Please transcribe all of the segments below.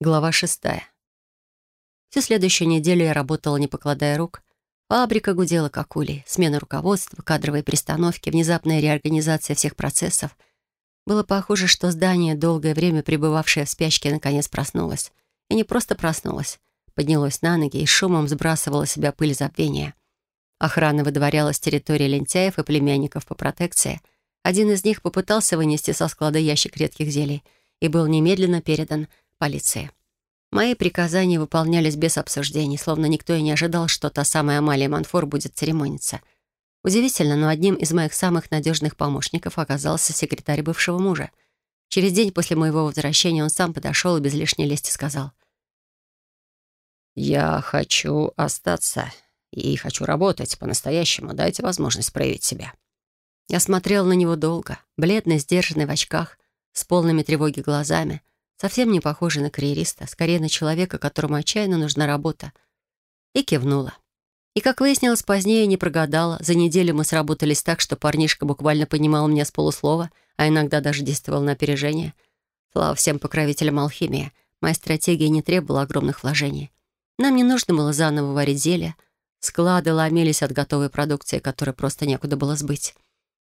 Глава шестая. Всю следующую неделю я работала, не покладая рук. Фабрика гудела как улей. Смена руководства, кадровые перестановки, внезапная реорганизация всех процессов. Было похоже, что здание, долгое время пребывавшее в спячке, наконец проснулось. И не просто проснулось. Поднялось на ноги и шумом сбрасывало себя пыль забвения. Охрана выдворяла с территории лентяев и племянников по протекции. Один из них попытался вынести со склада ящик редких зелий и был немедленно передан полиции. Мои приказания выполнялись без обсуждений, словно никто и не ожидал, что та самая Амалия Манфор будет церемониться. Удивительно, но одним из моих самых надежных помощников оказался секретарь бывшего мужа. Через день после моего возвращения он сам подошел и без лишней лести сказал. «Я хочу остаться и хочу работать по-настоящему. Дайте возможность проявить себя». Я смотрел на него долго, бледный, сдержанный в очках, с полными тревоги глазами — совсем не похожий на карьериста, скорее на человека, которому отчаянно нужна работа. И кивнула. И, как выяснилось позднее, не прогадала. За неделю мы сработались так, что парнишка буквально понимал меня с полуслова, а иногда даже действовал на опережение. Слава всем покровителям алхимии. Моя стратегия не требовала огромных вложений. Нам не нужно было заново варить зелья. Склады ломились от готовой продукции, которую просто некуда было сбыть.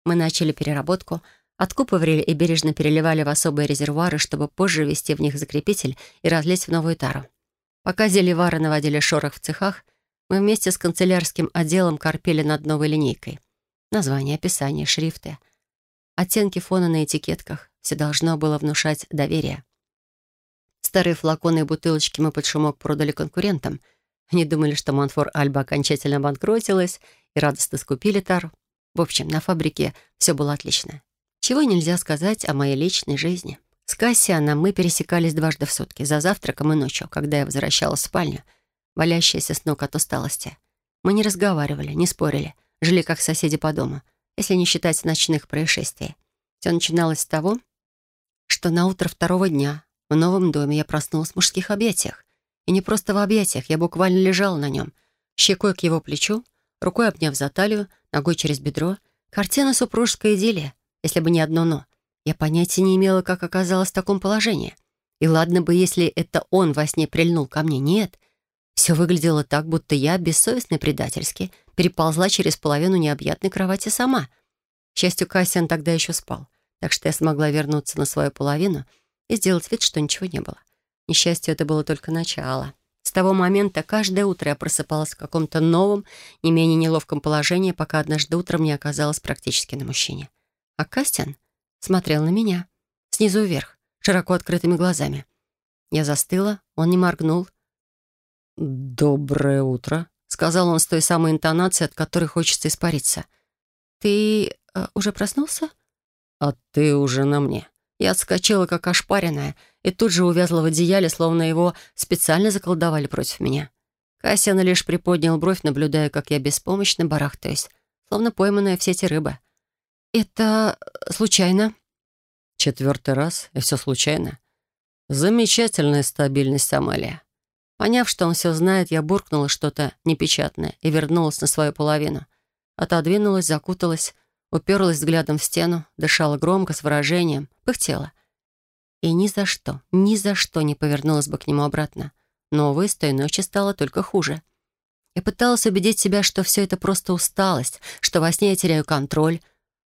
Мы начали переработку — Откупывали и бережно переливали в особые резервуары, чтобы позже ввести в них закрепитель и разлить в новую тару. Пока зельевары наводили шорох в цехах, мы вместе с канцелярским отделом корпели над новой линейкой. Название, описание, шрифты, оттенки фона на этикетках — все должно было внушать доверие. Старые флаконы и бутылочки мы под шумок продали конкурентам. Они думали, что Монфор Альба окончательно обанкротилась и радостно скупили тару. В общем, на фабрике все было отлично. Чего нельзя сказать о моей личной жизни. С Кассианом мы пересекались дважды в сутки, за завтраком и ночью, когда я возвращалась в спальню, валящаяся с ног от усталости. Мы не разговаривали, не спорили, жили как соседи по дому, если не считать ночных происшествий. Все начиналось с того, что на утро второго дня в новом доме я проснулась в мужских объятиях. И не просто в объятиях, я буквально лежала на нем, щекой к его плечу, рукой обняв за талию, ногой через бедро. Картина супружеской идиллии если бы не одно «но». Я понятия не имела, как оказалась в таком положении. И ладно бы, если это он во сне прильнул ко мне. Нет. Все выглядело так, будто я, бессовестно и предательски, переползла через половину необъятной кровати сама. К счастью, Кассиан тогда еще спал, так что я смогла вернуться на свою половину и сделать вид, что ничего не было. Несчастью, это было только начало. С того момента каждое утро я просыпалась в каком-то новом, не менее неловком положении, пока однажды утром не оказалась практически на мужчине а Кастян смотрел на меня, снизу вверх, широко открытыми глазами. Я застыла, он не моргнул. «Доброе утро», — сказал он с той самой интонацией, от которой хочется испариться. «Ты э, уже проснулся?» «А ты уже на мне». Я отскочила, как ошпаренная, и тут же увязла в одеяле, словно его специально заколдовали против меня. Кассиан лишь приподнял бровь, наблюдая, как я беспомощно барахтаюсь, словно пойманная в сети рыба. «Это случайно?» Четвертый раз, и все случайно. Замечательная стабильность, Амалия. Поняв, что он все знает, я буркнула что-то непечатное и вернулась на свою половину. Отодвинулась, закуталась, уперлась взглядом в стену, дышала громко, с выражением, пыхтела. И ни за что, ни за что не повернулась бы к нему обратно. Но, увы, с той ночи стало только хуже. Я пыталась убедить себя, что все это просто усталость, что во сне я теряю контроль,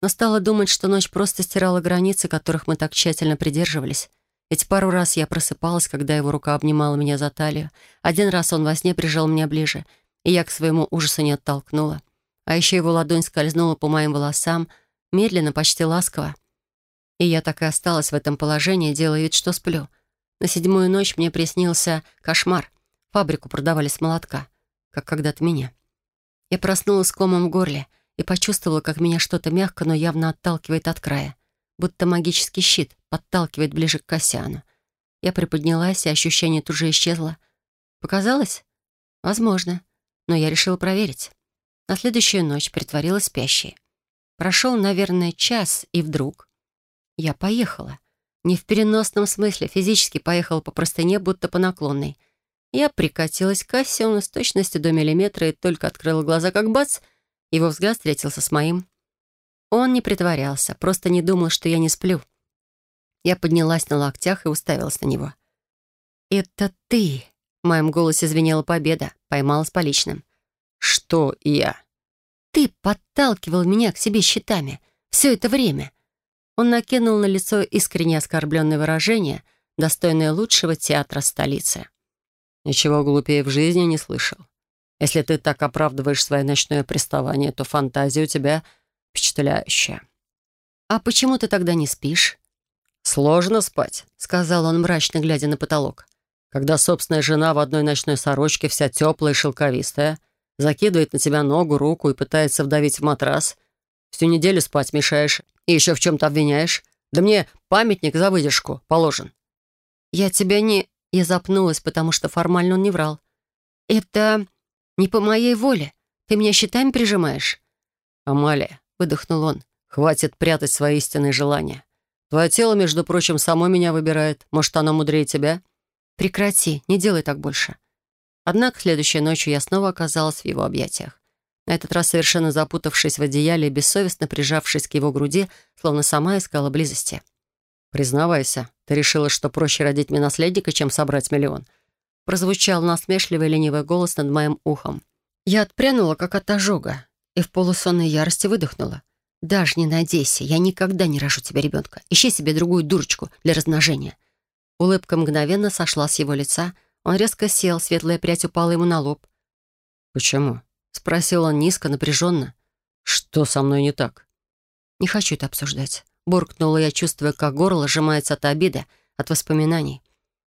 но стала думать, что ночь просто стирала границы, которых мы так тщательно придерживались. Ведь пару раз я просыпалась, когда его рука обнимала меня за талию. Один раз он во сне прижал меня ближе, и я к своему ужасу не оттолкнула. А еще его ладонь скользнула по моим волосам, медленно, почти ласково. И я так и осталась в этом положении, делая вид, что сплю. На седьмую ночь мне приснился кошмар. Фабрику продавали с молотка, как когда-то меня. Я проснулась с комом в горле — и почувствовала, как меня что-то мягко, но явно отталкивает от края, будто магический щит подталкивает ближе к Кассиану. Я приподнялась, и ощущение тут же исчезло. Показалось? Возможно. Но я решила проверить. На следующую ночь притворилась спящей. Прошел, наверное, час, и вдруг... Я поехала. Не в переносном смысле, физически поехала по простыне, будто по наклонной. Я прикатилась к Кассиону с точностью до миллиметра и только открыла глаза, как бац — его взгляд встретился с моим. Он не притворялся, просто не думал, что я не сплю. Я поднялась на локтях и уставилась на него. «Это ты!» — в моем голосе звенела победа, поймала с поличным. «Что я?» «Ты подталкивал меня к себе щитами все это время». Он накинул на лицо искренне оскорбленное выражение, достойное лучшего театра столицы. «Ничего глупее в жизни не слышал. Если ты так оправдываешь свое ночное приставание, то фантазия у тебя впечатляющая». «А почему ты тогда не спишь?» «Сложно спать», — сказал он, мрачно глядя на потолок. «Когда собственная жена в одной ночной сорочке, вся теплая и шелковистая, закидывает на тебя ногу, руку и пытается вдавить в матрас. Всю неделю спать мешаешь и еще в чем-то обвиняешь. Да мне памятник за выдержку положен». «Я тебя не...» Я запнулась, потому что формально он не врал. «Это не по моей воле. Ты меня щитами прижимаешь?» «Амалия», — выдохнул он, — «хватит прятать свои истинные желания. Твое тело, между прочим, само меня выбирает. Может, оно мудрее тебя?» «Прекрати, не делай так больше». Однако следующей ночью я снова оказалась в его объятиях. На этот раз совершенно запутавшись в одеяле и бессовестно прижавшись к его груди, словно сама искала близости. «Признавайся, ты решила, что проще родить мне наследника, чем собрать миллион?» Прозвучал насмешливый ленивый голос над моим ухом. Я отпрянула, как от ожога, и в полусонной ярости выдохнула. «Даже не надейся, я никогда не рожу тебе ребенка. Ищи себе другую дурочку для размножения». Улыбка мгновенно сошла с его лица. Он резко сел, светлая прядь упала ему на лоб. «Почему?» — спросил он низко, напряженно. «Что со мной не так?» «Не хочу это обсуждать», — буркнула я, чувствуя, как горло сжимается от обиды, от воспоминаний.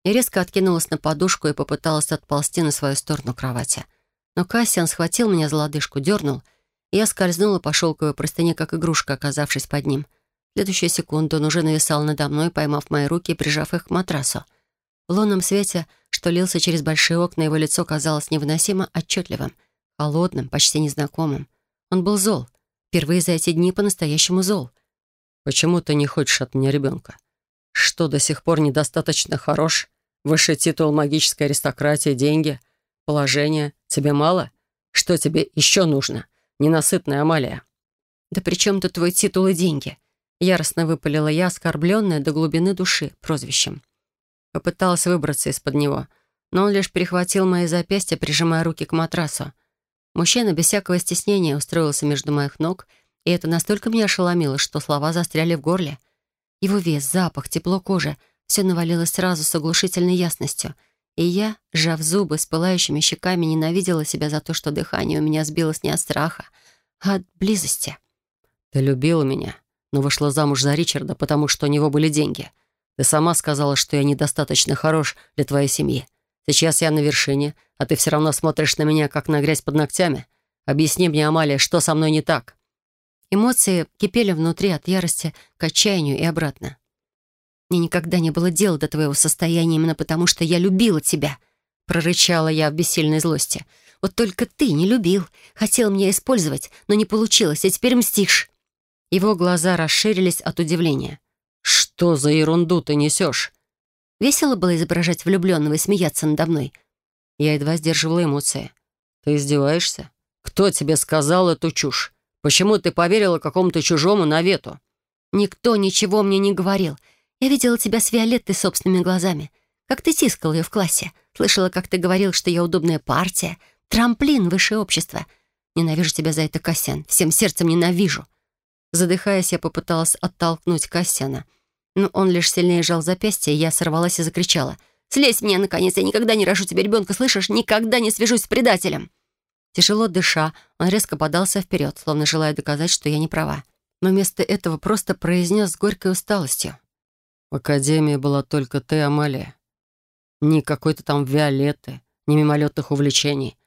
И резко откинулась на подушку и попыталась отползти на свою сторону кровати. Но Кассиан схватил меня за лодыжку, дернул — я скользнула по шелковой простыне, как игрушка, оказавшись под ним. В следующую секунду он уже нависал надо мной, поймав мои руки и прижав их к матрасу. В лунном свете, что лился через большие окна, его лицо казалось невыносимо отчетливым, холодным, почти незнакомым. Он был зол. Впервые за эти дни по-настоящему зол. «Почему ты не хочешь от меня ребенка? Что, до сих пор недостаточно хорош? Высший титул магической аристократии, деньги, положение. Тебе мало? Что тебе еще нужно?» ненасытная Амалия». «Да при чем тут твой титул и деньги?» Яростно выпалила я, оскорбленная до глубины души прозвищем. Попыталась выбраться из-под него, но он лишь перехватил мои запястья, прижимая руки к матрасу. Мужчина без всякого стеснения устроился между моих ног, и это настолько меня ошеломило, что слова застряли в горле. Его вес, запах, тепло кожи — все навалилось сразу с оглушительной ясностью — и я, сжав зубы с пылающими щеками, ненавидела себя за то, что дыхание у меня сбилось не от страха, а от близости. «Ты любила меня, но вышла замуж за Ричарда, потому что у него были деньги. Ты сама сказала, что я недостаточно хорош для твоей семьи. Сейчас я на вершине, а ты все равно смотришь на меня, как на грязь под ногтями. Объясни мне, Амалия, что со мной не так?» Эмоции кипели внутри от ярости к отчаянию и обратно. Мне никогда не было дела до твоего состояния именно потому, что я любила тебя», — прорычала я в бессильной злости. «Вот только ты не любил. Хотел меня использовать, но не получилось, а теперь мстишь». Его глаза расширились от удивления. «Что за ерунду ты несешь?» Весело было изображать влюбленного и смеяться надо мной. Я едва сдерживала эмоции. «Ты издеваешься? Кто тебе сказал эту чушь? Почему ты поверила какому-то чужому навету?» «Никто ничего мне не говорил. Я видела тебя с Виолеттой собственными глазами. Как ты тискал ее в классе. Слышала, как ты говорил, что я удобная партия. Трамплин высшее общество. Ненавижу тебя за это, Кассиан. Всем сердцем ненавижу». Задыхаясь, я попыталась оттолкнуть Кассиана. Но он лишь сильнее сжал запястье, и я сорвалась и закричала. «Слезь мне, наконец! Я никогда не рожу тебе ребенка, слышишь? Никогда не свяжусь с предателем!» Тяжело дыша, он резко подался вперед, словно желая доказать, что я не права. Но вместо этого просто произнес с горькой усталостью. В академии была только ты, Амалия. Ни какой-то там Виолетты, ни мимолетных увлечений.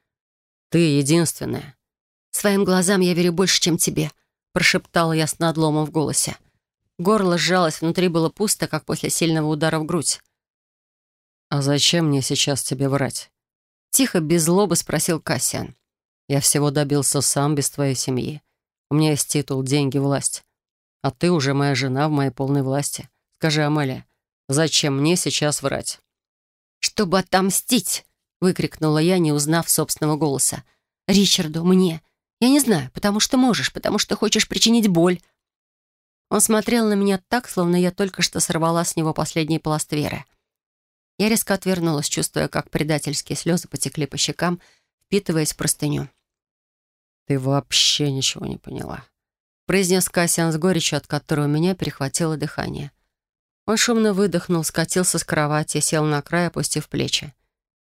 Ты единственная. «Своим глазам я верю больше, чем тебе», — прошептала я с надломом в голосе. Горло сжалось, внутри было пусто, как после сильного удара в грудь. «А зачем мне сейчас тебе врать?» Тихо, без злобы спросил Кассиан. «Я всего добился сам, без твоей семьи. У меня есть титул, деньги, власть. А ты уже моя жена в моей полной власти. Скажи, Амалия, зачем мне сейчас врать?» «Чтобы отомстить!» — выкрикнула я, не узнав собственного голоса. «Ричарду, мне. Я не знаю, потому что можешь, потому что хочешь причинить боль». Он смотрел на меня так, словно я только что сорвала с него последний пласт веры. Я резко отвернулась, чувствуя, как предательские слезы потекли по щекам, впитываясь в простыню. «Ты вообще ничего не поняла», — произнес Кассиан с горечью, от которого меня перехватило дыхание. Он шумно выдохнул, скатился с кровати, сел на край, опустив плечи.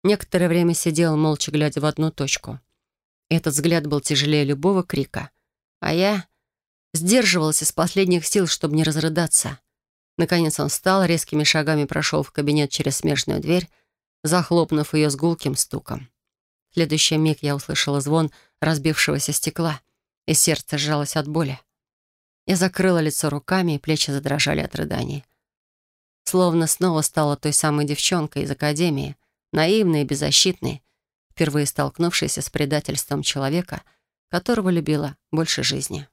Некоторое время сидел, молча глядя в одну точку. Этот взгляд был тяжелее любого крика. А я сдерживалась из последних сил, чтобы не разрыдаться. Наконец он встал, резкими шагами прошел в кабинет через смежную дверь, захлопнув ее с гулким стуком. В следующий миг я услышала звон разбившегося стекла, и сердце сжалось от боли. Я закрыла лицо руками, и плечи задрожали от рыданий. Словно снова стала той самой девчонкой из академии, наивной и беззащитной, впервые столкнувшейся с предательством человека, которого любила больше жизни.